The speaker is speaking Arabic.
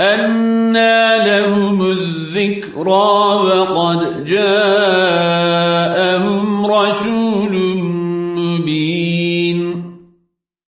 أنا لهم الذكرى وقد جاءهم رسول مبين